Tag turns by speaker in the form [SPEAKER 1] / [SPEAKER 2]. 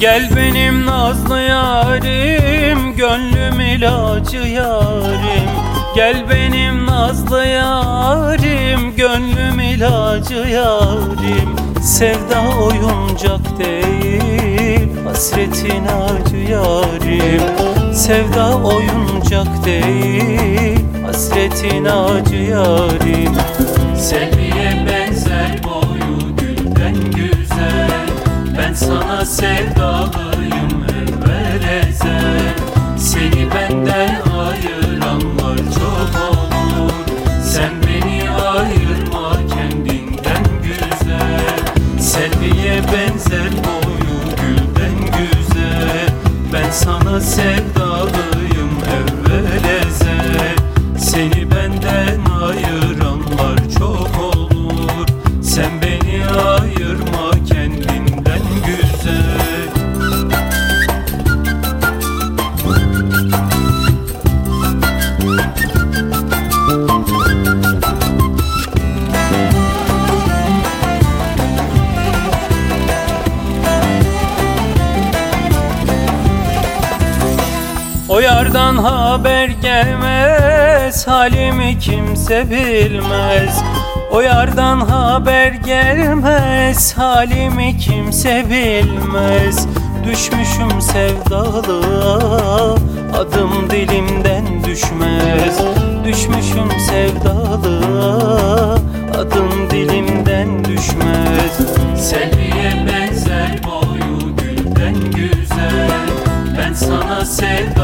[SPEAKER 1] Gel benim nazlı yarim Gönlüm ilacı yarim. Gel benim nazlı yarim Gönlüm ilacı yarim. Sevda oyuncak değil Hasretin acı yarim. Sevda oyuncak değil Hasretin acı yarim. Selviye sana sevdalıyım evvel ezel Seni benden ayıranlar çok olur. Sen beni ayırma kendinden güzel. Selviye benzer boyu gülden güzel. Ben sana sevdalıyım evvel ezel Seni benden ayıranlar O yardan haber gelmez Halimi kimse bilmez. O yardan haber gelmez Halimi kimse bilmez. Düşmüşüm sevdalığa Adım dilimden düşmez. Düşmüşüm sevdalığa Adım dilimden düşmez. Selviye benzer boyu gülden güzel. Ben sana sevdalıyım